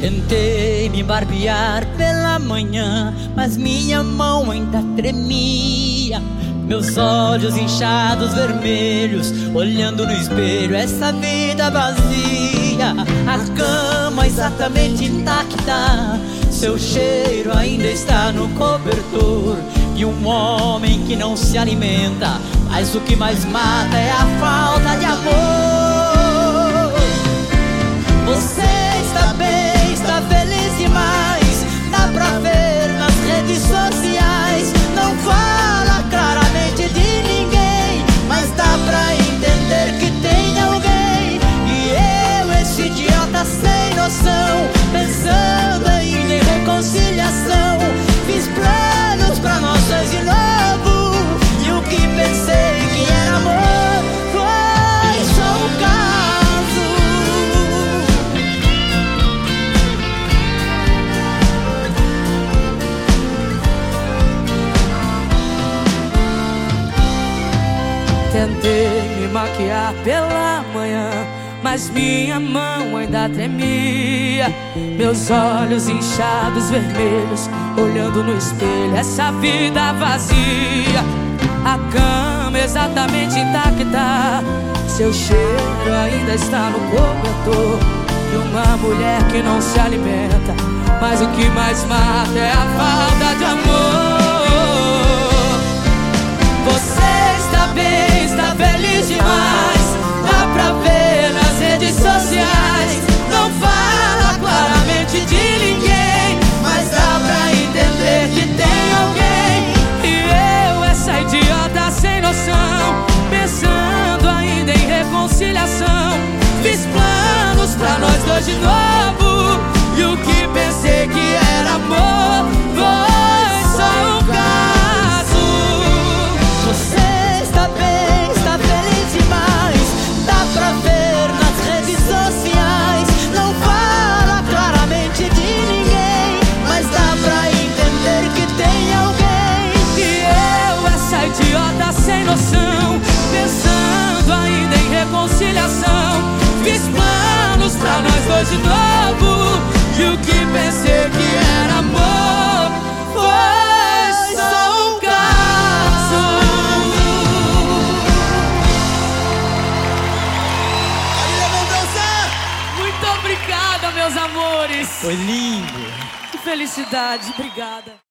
Tentei me barbear pela manhã, mas minha mão ainda tremia. Meus olhos inchados, vermelhos, olhando no espelho essa vida vazia. A cama exatamente intacta, seu cheiro ainda está no cobertor. E um homem que não se alimenta, mas o que mais mata é a falta de amor. Tentei me maquiar pela manhã, mas minha mão ainda tremia. Meus olhos inchados, vermelhos, olhando no espelho, essa vida vazia. A cama exatamente intacta, seu cheiro ainda está no cobertor. E uma mulher que não se alimenta, mas o que mais mata é a falta de amor. Noção Pensando ainda em reconciliação. Fiz planos pra nós dois de novo E o que pensei que era amor Foi só um caso! Muito obrigada, meus amores. Foi lindo. Que felicidade, obrigada